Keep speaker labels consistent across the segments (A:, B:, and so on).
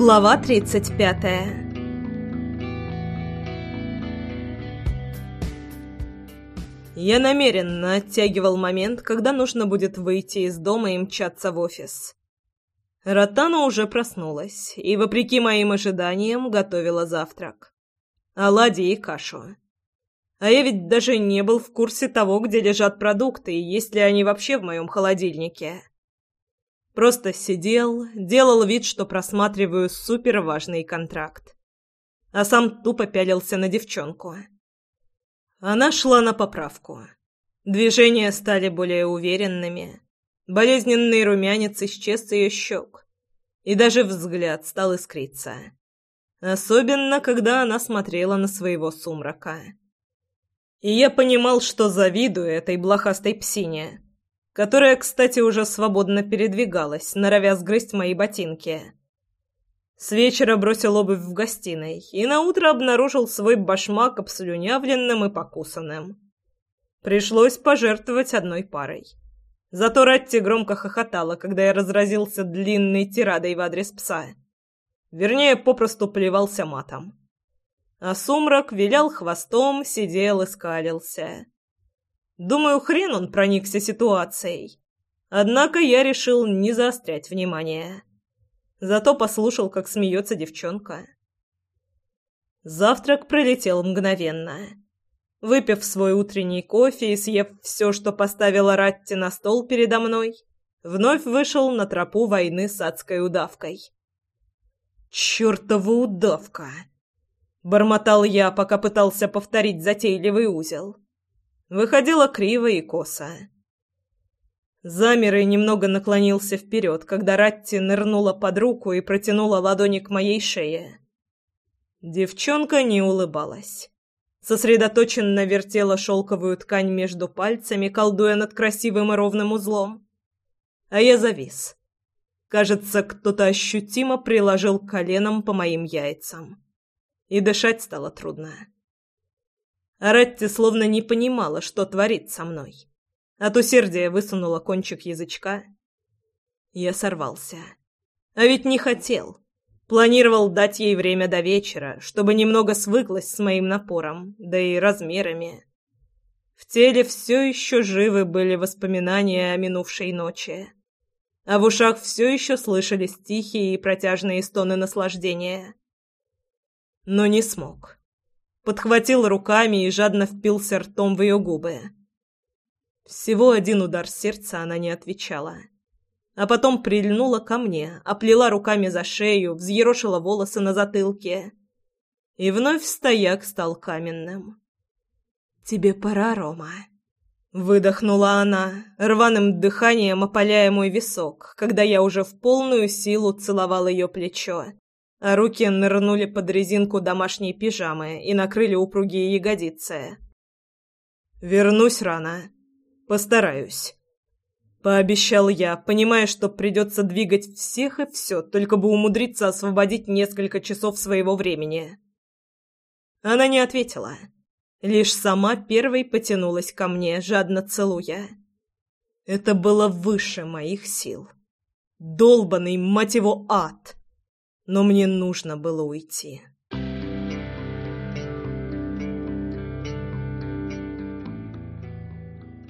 A: Глава 35
B: Я намеренно оттягивал момент, когда нужно будет выйти из дома и мчаться в офис. Ротана уже проснулась и, вопреки моим ожиданиям, готовила завтрак. Оладьи и кашу. А я ведь даже не был в курсе того, где лежат продукты и есть ли они вообще в моем холодильнике. Просто сидел, делал вид, что просматриваю суперважный контракт. А сам тупо пялился на девчонку. Она шла на поправку. Движения стали более уверенными. Болезненный румянец исчез с ее щек. И даже взгляд стал искриться. Особенно, когда она смотрела на своего сумрака. И я понимал, что завидую этой блохастой псине которая, кстати, уже свободно передвигалась, норовя сгрызть мои ботинки. С вечера бросил обувь в гостиной и наутро обнаружил свой башмак обслюнявленным и покусанным. Пришлось пожертвовать одной парой. Зато Ратти громко хохотала, когда я разразился длинной тирадой в адрес пса. Вернее, попросту плевался матом. А сумрак вилял хвостом, сидел и скалился. Думаю, хрен он проникся ситуацией. Однако я решил не заострять внимание. Зато послушал, как смеется девчонка. Завтрак пролетел мгновенно. Выпив свой утренний кофе и съев все, что поставила Ратти на стол передо мной, вновь вышел на тропу войны с адской удавкой. «Чёртова удавка!» — бормотал я, пока пытался повторить затейливый узел. Выходила криво и косо. Замер и немного наклонился вперед, когда Ратти нырнула под руку и протянула ладони к моей шее. Девчонка не улыбалась. Сосредоточенно вертела шелковую ткань между пальцами, колдуя над красивым и ровным узлом. А я завис. Кажется, кто-то ощутимо приложил коленом по моим яйцам. И дышать стало трудно. А Ретти словно не понимала, что творит со мной. От усердия высунула кончик язычка. Я сорвался. А ведь не хотел. Планировал дать ей время до вечера, чтобы немного свыклась с моим напором, да и размерами. В теле все еще живы были воспоминания о минувшей ночи. А в ушах все еще слышались тихие и протяжные стоны наслаждения. Но не смог подхватил руками и жадно впился ртом в ее губы. Всего один удар сердца она не отвечала. А потом прильнула ко мне, оплела руками за шею, взъерошила волосы на затылке. И вновь стояк стал каменным. «Тебе пора, Рома», — выдохнула она, рваным дыханием опаляя мой висок, когда я уже в полную силу целовал ее плечо а руки нырнули под резинку домашней пижамы и накрыли упругие ягодицы. «Вернусь рано. Постараюсь». Пообещал я, понимая, что придется двигать всех и все, только бы умудриться освободить несколько часов своего времени. Она не ответила. Лишь сама первой потянулась ко мне, жадно целуя. Это было выше моих сил. Долбанный, мать его, ад! Но мне нужно было уйти.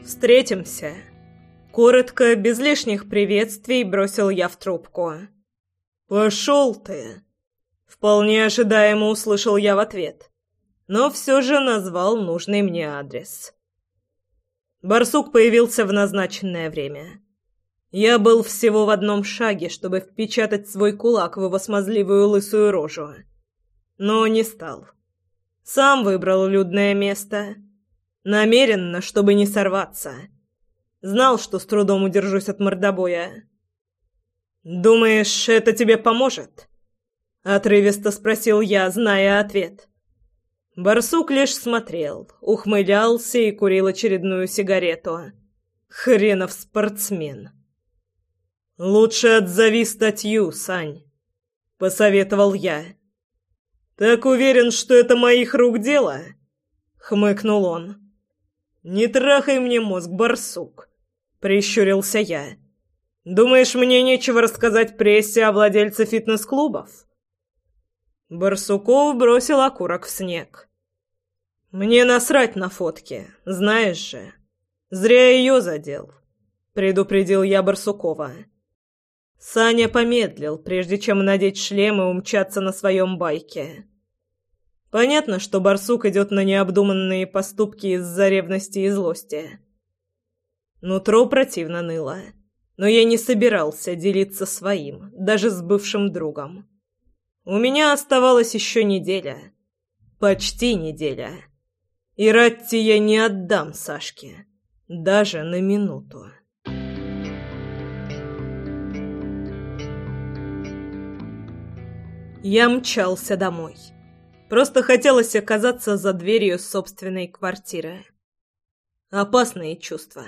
B: «Встретимся!» Коротко, без лишних приветствий, бросил я в трубку. «Пошел ты!» Вполне ожидаемо услышал я в ответ, но все же назвал нужный мне адрес. Барсук появился в назначенное время. Я был всего в одном шаге, чтобы впечатать свой кулак в его смазливую лысую рожу. Но не стал. Сам выбрал людное место. Намеренно, чтобы не сорваться. Знал, что с трудом удержусь от мордобоя. «Думаешь, это тебе поможет?» Отрывисто спросил я, зная ответ. Барсук лишь смотрел, ухмылялся и курил очередную сигарету. Хренов спортсмен. «Лучше отзови статью, Сань», — посоветовал я. «Так уверен, что это моих рук дело?» — хмыкнул он. «Не трахай мне мозг, барсук», — прищурился я. «Думаешь, мне нечего рассказать прессе о владельце фитнес-клубов? Барсуков бросил окурок в снег. «Мне насрать на фотки, знаешь же. Зря ее задел», — предупредил я Барсукова. Саня помедлил, прежде чем надеть шлем и умчаться на своем байке. Понятно, что барсук идет на необдуманные поступки из-за ревности и злости. Нутро противно ныло, но я не собирался делиться своим, даже с бывшим другом. У меня оставалась еще неделя. Почти неделя. И Ратти я не отдам Сашке. Даже на минуту. Я мчался домой. Просто хотелось оказаться за дверью собственной квартиры. Опасные чувства.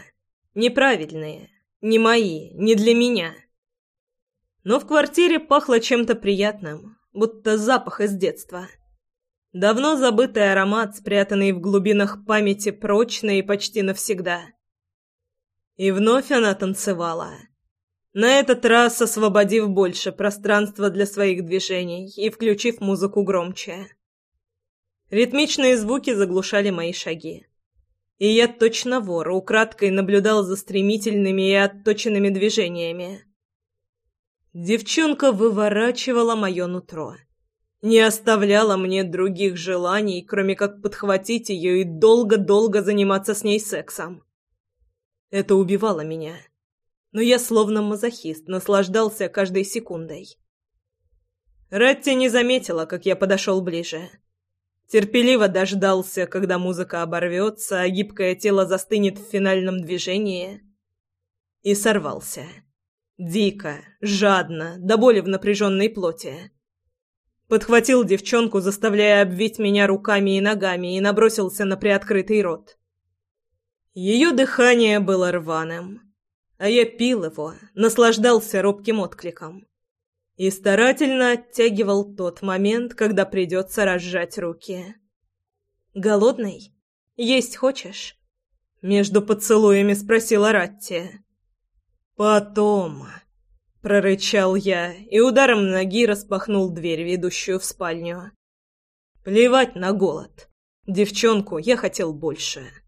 B: Неправильные. Не мои, не для меня. Но в квартире пахло чем-то приятным, будто запах из детства. Давно забытый аромат, спрятанный в глубинах памяти прочно и почти навсегда. И вновь она танцевала. На этот раз освободив больше пространства для своих движений и включив музыку громче. Ритмичные звуки заглушали мои шаги. И я точно вор, украдкой наблюдал за стремительными и отточенными движениями. Девчонка выворачивала мое нутро. Не оставляла мне других желаний, кроме как подхватить ее и долго-долго заниматься с ней сексом. Это убивало меня. Но я словно мазохист наслаждался каждой секундой. Ратти не заметила, как я подошел ближе терпеливо дождался, когда музыка оборвется, а гибкое тело застынет в финальном движении, и сорвался. Дико, жадно, до боли в напряженной плоти. Подхватил девчонку, заставляя обвить меня руками и ногами, и набросился на приоткрытый рот. Ее дыхание было рваным, а я пил его, наслаждался робким откликом и старательно оттягивал тот момент, когда придется разжать руки. «Голодный? Есть хочешь?» Между поцелуями спросила Ратти. «Потом», — прорычал я и ударом ноги распахнул дверь, ведущую в спальню. «Плевать на голод. Девчонку я хотел больше».